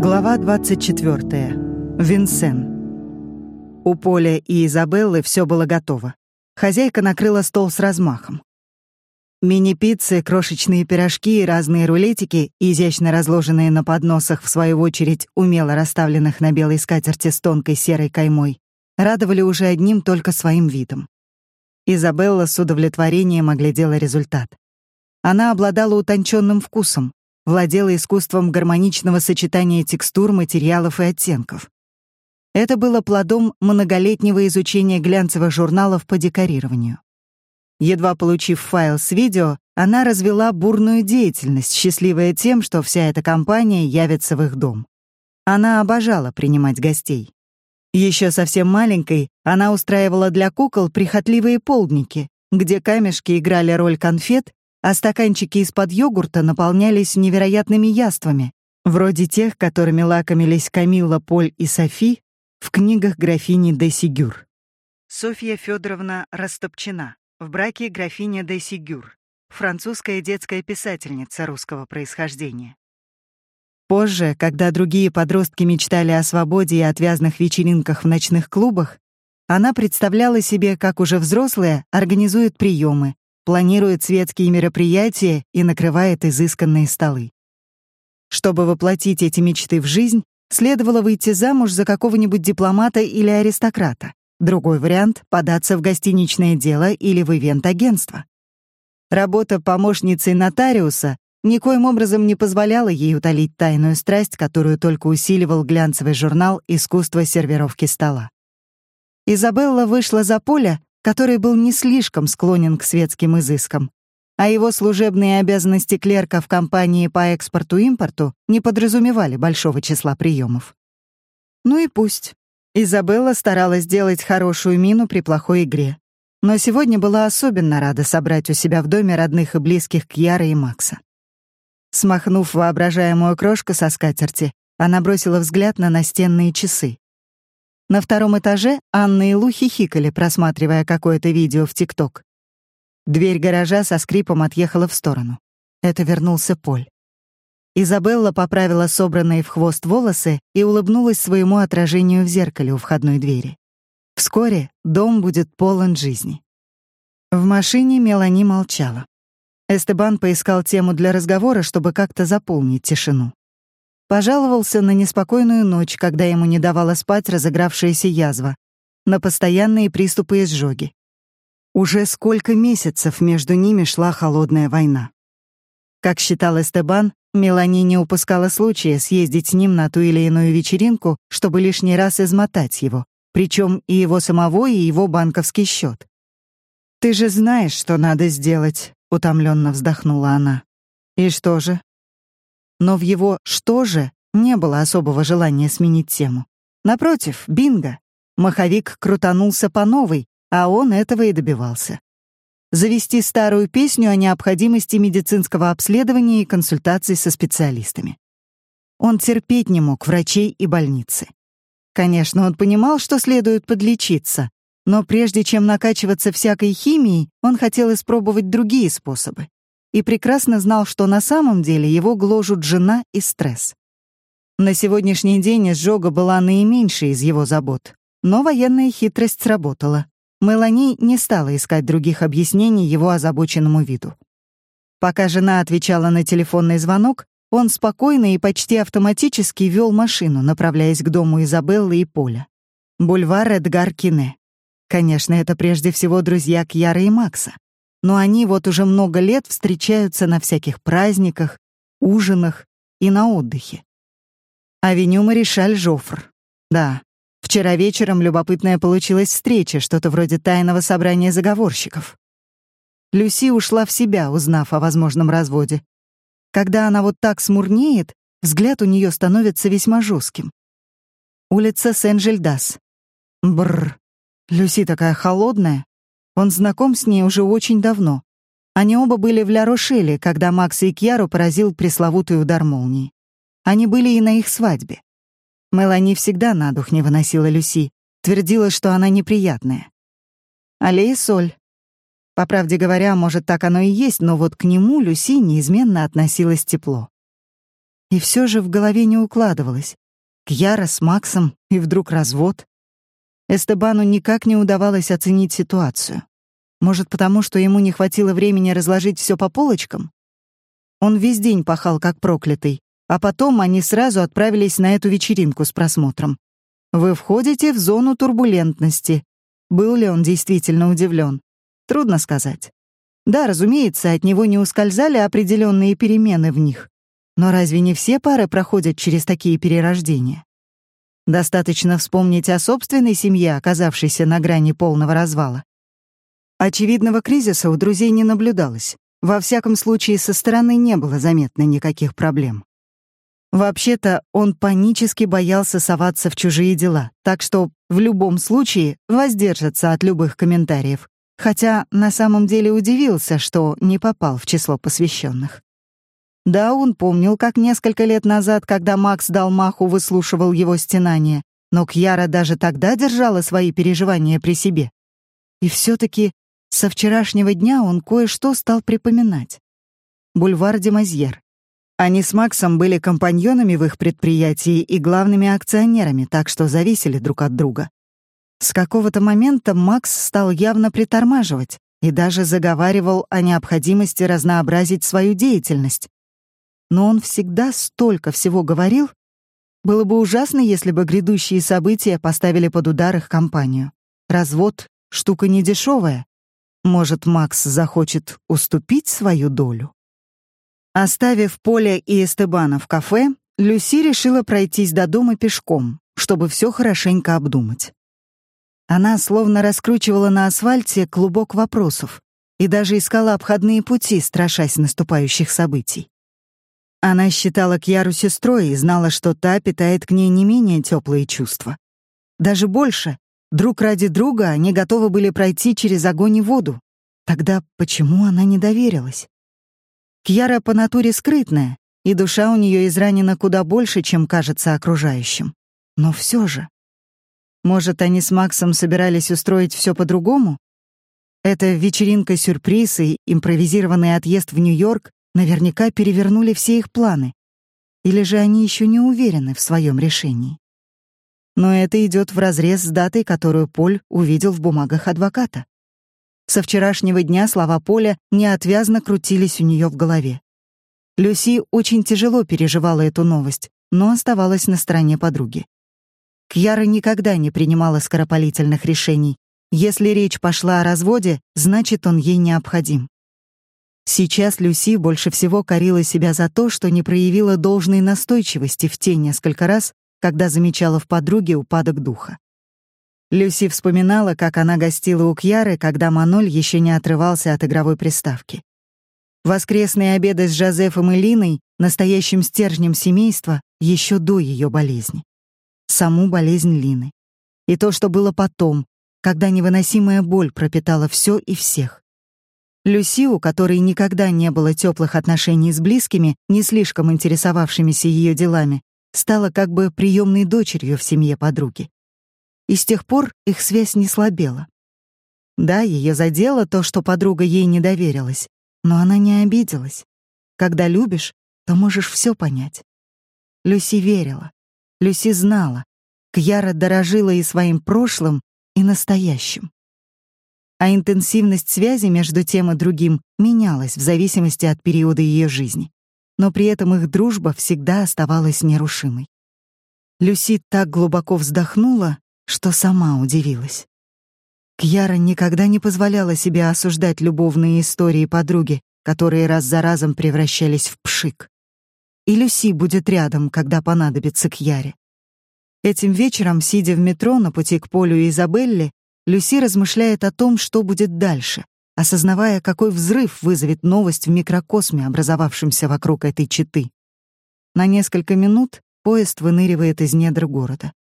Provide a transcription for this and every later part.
Глава 24. Винсен. У Поля и Изабеллы все было готово. Хозяйка накрыла стол с размахом. Мини-пиццы, крошечные пирожки и разные рулетики, изящно разложенные на подносах, в свою очередь умело расставленных на белой скатерти с тонкой серой каймой, радовали уже одним только своим видом. Изабелла с удовлетворением оглядела результат. Она обладала утонченным вкусом, владела искусством гармоничного сочетания текстур, материалов и оттенков. Это было плодом многолетнего изучения глянцевых журналов по декорированию. Едва получив файл с видео, она развела бурную деятельность, счастливая тем, что вся эта компания явится в их дом. Она обожала принимать гостей. Еще совсем маленькой она устраивала для кукол прихотливые полдники, где камешки играли роль конфет, а стаканчики из-под йогурта наполнялись невероятными яствами, вроде тех, которыми лакомились Камилла, Поль и Софи в книгах графини де Сигюр. Софья Федоровна Растопчина. В браке графиня де Сигюр. Французская детская писательница русского происхождения. Позже, когда другие подростки мечтали о свободе и отвязных вечеринках в ночных клубах, она представляла себе, как уже взрослая организует приемы, планирует светские мероприятия и накрывает изысканные столы. Чтобы воплотить эти мечты в жизнь, следовало выйти замуж за какого-нибудь дипломата или аристократа. Другой вариант — податься в гостиничное дело или в ивент-агентство. Работа помощницей нотариуса никоим образом не позволяла ей утолить тайную страсть, которую только усиливал глянцевый журнал «Искусство сервировки стола». Изабелла вышла за поля который был не слишком склонен к светским изыскам, а его служебные обязанности клерка в компании по экспорту-импорту не подразумевали большого числа приемов. Ну и пусть. Изабелла старалась сделать хорошую мину при плохой игре. Но сегодня была особенно рада собрать у себя в доме родных и близких Кьяра и Макса. Смахнув воображаемую крошку со скатерти, она бросила взгляд на настенные часы. На втором этаже Анна и Лу хихикали, просматривая какое-то видео в ТикТок. Дверь гаража со скрипом отъехала в сторону. Это вернулся Поль. Изабелла поправила собранные в хвост волосы и улыбнулась своему отражению в зеркале у входной двери. Вскоре дом будет полон жизни. В машине Мелани молчала. Эстебан поискал тему для разговора, чтобы как-то заполнить тишину. Пожаловался на неспокойную ночь, когда ему не давала спать разыгравшаяся язва, на постоянные приступы изжоги. Уже сколько месяцев между ними шла холодная война. Как считал Эстебан, Мелани не упускала случая съездить с ним на ту или иную вечеринку, чтобы лишний раз измотать его, причем и его самого, и его банковский счет. «Ты же знаешь, что надо сделать», — утомленно вздохнула она. «И что же?» Но в его «что же» не было особого желания сменить тему. Напротив, бинго. Маховик крутанулся по новой, а он этого и добивался. Завести старую песню о необходимости медицинского обследования и консультаций со специалистами. Он терпеть не мог врачей и больницы. Конечно, он понимал, что следует подлечиться, но прежде чем накачиваться всякой химией, он хотел испробовать другие способы и прекрасно знал, что на самом деле его гложут жена и стресс. На сегодняшний день изжога была наименьшей из его забот, но военная хитрость сработала. Мелани не стала искать других объяснений его озабоченному виду. Пока жена отвечала на телефонный звонок, он спокойно и почти автоматически вел машину, направляясь к дому Изабеллы и Поля. Бульвар Эдгар Кине. Конечно, это прежде всего друзья Кьяра и Макса но они вот уже много лет встречаются на всяких праздниках, ужинах и на отдыхе. Авеню Маришаль Жофр. Да, вчера вечером любопытная получилась встреча, что-то вроде тайного собрания заговорщиков. Люси ушла в себя, узнав о возможном разводе. Когда она вот так смурнеет, взгляд у нее становится весьма жестким. Улица Сен-Жильдас. Бррр. Люси такая холодная. Он знаком с ней уже очень давно. Они оба были в Ля-Рошеле, когда Макса и Кьяру поразил пресловутый удар молнии. Они были и на их свадьбе. Мелани всегда на дух не выносила Люси, твердила, что она неприятная. Аллея соль. По правде говоря, может, так оно и есть, но вот к нему Люси неизменно относилась тепло. И все же в голове не укладывалось. Кьяра с Максом и вдруг развод. Эстебану никак не удавалось оценить ситуацию. Может, потому что ему не хватило времени разложить все по полочкам? Он весь день пахал как проклятый, а потом они сразу отправились на эту вечеринку с просмотром. Вы входите в зону турбулентности. Был ли он действительно удивлен? Трудно сказать. Да, разумеется, от него не ускользали определенные перемены в них. Но разве не все пары проходят через такие перерождения? Достаточно вспомнить о собственной семье, оказавшейся на грани полного развала. Очевидного кризиса у друзей не наблюдалось. Во всяком случае, со стороны не было заметно никаких проблем. Вообще-то, он панически боялся соваться в чужие дела, так что в любом случае воздержится от любых комментариев, хотя на самом деле удивился, что не попал в число посвященных. Да, он помнил, как несколько лет назад, когда Макс дал маху, выслушивал его стенания, но Кьяра даже тогда держала свои переживания при себе. И все-таки со вчерашнего дня он кое-что стал припоминать. Бульвар Демазьер. Они с Максом были компаньонами в их предприятии и главными акционерами, так что зависели друг от друга. С какого-то момента Макс стал явно притормаживать и даже заговаривал о необходимости разнообразить свою деятельность. Но он всегда столько всего говорил. Было бы ужасно, если бы грядущие события поставили под удар их компанию. Развод — штука недешевая, может, Макс захочет уступить свою долю? Оставив Поле и Эстебана в кафе, Люси решила пройтись до дома пешком, чтобы все хорошенько обдумать. Она словно раскручивала на асфальте клубок вопросов и даже искала обходные пути, страшась наступающих событий. Она считала Кьяру сестрой и знала, что та питает к ней не менее теплые чувства. Даже больше, Друг ради друга они готовы были пройти через огонь и воду. Тогда почему она не доверилась? Кьяра по натуре скрытная, и душа у нее изранена куда больше, чем кажется окружающим. Но все же. Может, они с Максом собирались устроить все по-другому? Эта вечеринка-сюрприз и импровизированный отъезд в Нью-Йорк наверняка перевернули все их планы. Или же они еще не уверены в своем решении? но это идет вразрез с датой, которую Поль увидел в бумагах адвоката. Со вчерашнего дня слова Поля неотвязно крутились у нее в голове. Люси очень тяжело переживала эту новость, но оставалась на стороне подруги. Кьяра никогда не принимала скоропалительных решений. Если речь пошла о разводе, значит, он ей необходим. Сейчас Люси больше всего корила себя за то, что не проявила должной настойчивости в те несколько раз, когда замечала в подруге упадок духа. Люси вспоминала, как она гостила у Кьяры, когда Маноль еще не отрывался от игровой приставки. Воскресные обеды с Жозефом и Линой, настоящим стержнем семейства, еще до ее болезни. Саму болезнь Лины. И то, что было потом, когда невыносимая боль пропитала все и всех. Люси, у которой никогда не было теплых отношений с близкими, не слишком интересовавшимися ее делами, стала как бы приемной дочерью в семье подруги. И с тех пор их связь не слабела. Да, ее задело то, что подруга ей не доверилась, но она не обиделась. Когда любишь, то можешь все понять. Люси верила. Люси знала. Кьяра дорожила и своим прошлым, и настоящим. А интенсивность связи между тем и другим менялась в зависимости от периода ее жизни но при этом их дружба всегда оставалась нерушимой. Люси так глубоко вздохнула, что сама удивилась. Кьяра никогда не позволяла себе осуждать любовные истории подруги, которые раз за разом превращались в пшик. И Люси будет рядом, когда понадобится Кьяре. Этим вечером, сидя в метро на пути к Полю и Изабелле, Люси размышляет о том, что будет дальше, осознавая, какой взрыв вызовет новость в микрокосме, образовавшемся вокруг этой четы. На несколько минут поезд выныривает из недр города.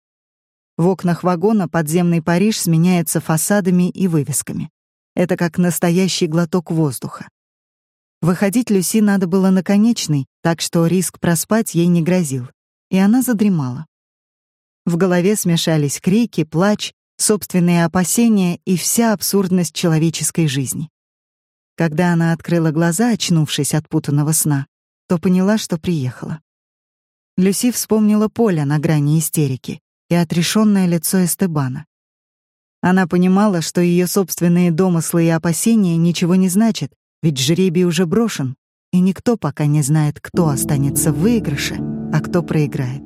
В окнах вагона подземный Париж сменяется фасадами и вывесками. Это как настоящий глоток воздуха. Выходить Люси надо было на конечный, так что риск проспать ей не грозил, и она задремала. В голове смешались крики, плач, собственные опасения и вся абсурдность человеческой жизни. Когда она открыла глаза, очнувшись от путанного сна, то поняла, что приехала. Люси вспомнила Поля на грани истерики и отрешенное лицо Эстебана. Она понимала, что ее собственные домыслы и опасения ничего не значат, ведь жребий уже брошен, и никто пока не знает, кто останется в выигрыше, а кто проиграет.